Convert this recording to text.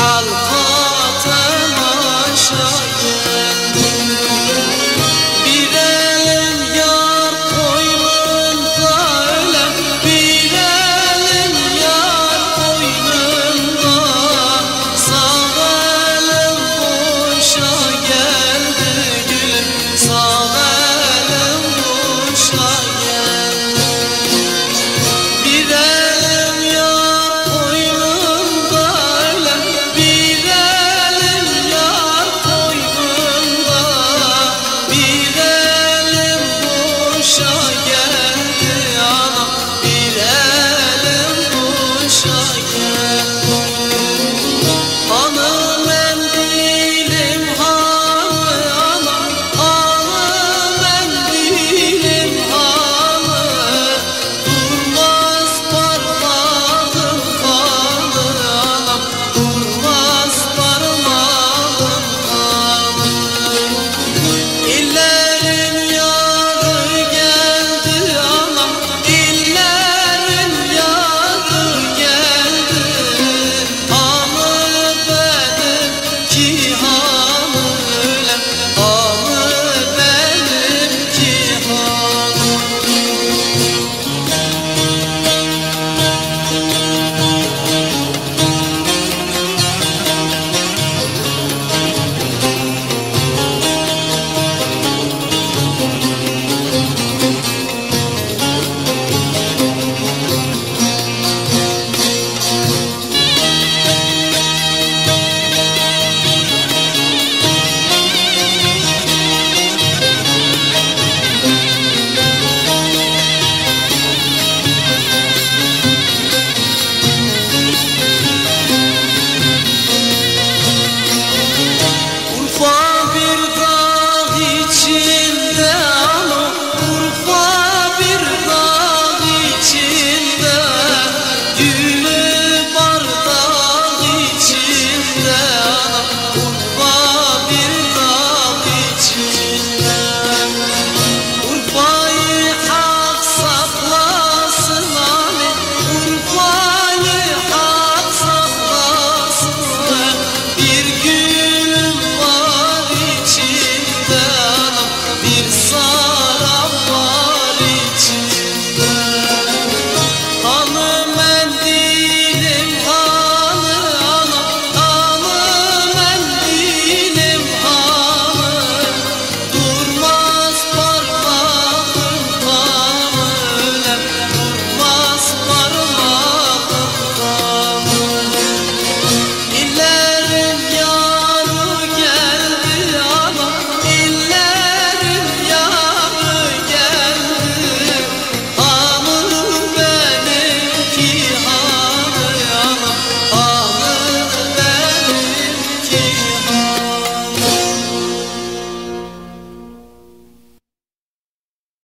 I'll